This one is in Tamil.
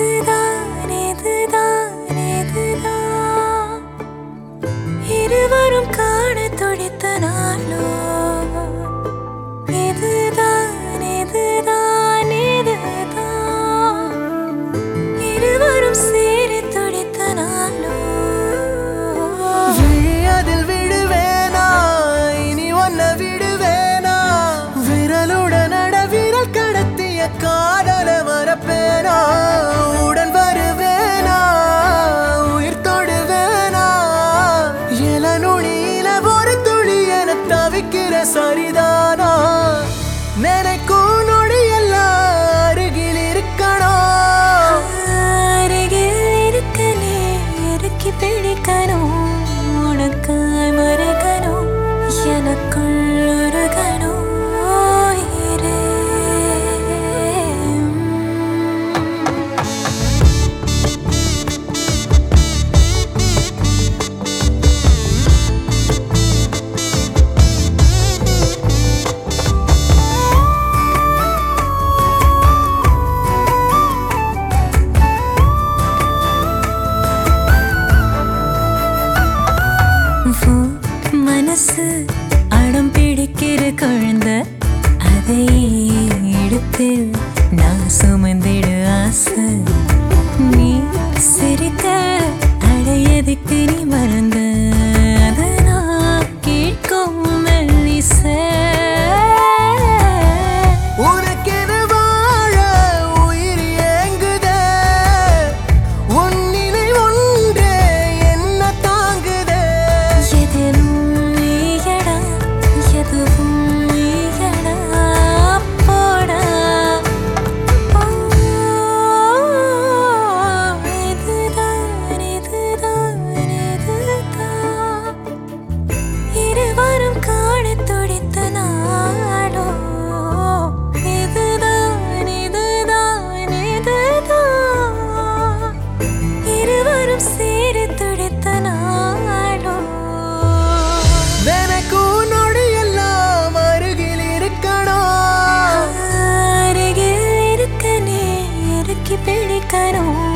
Could சரிதானா? நினைக்கும் நொடியெல்லாம் அருகில் இருக்கணும் அருகில் இருக்கனே இறுக்கி பிடிக்கணும் மனசு அடம் பிடி की पीड़ी करूँ?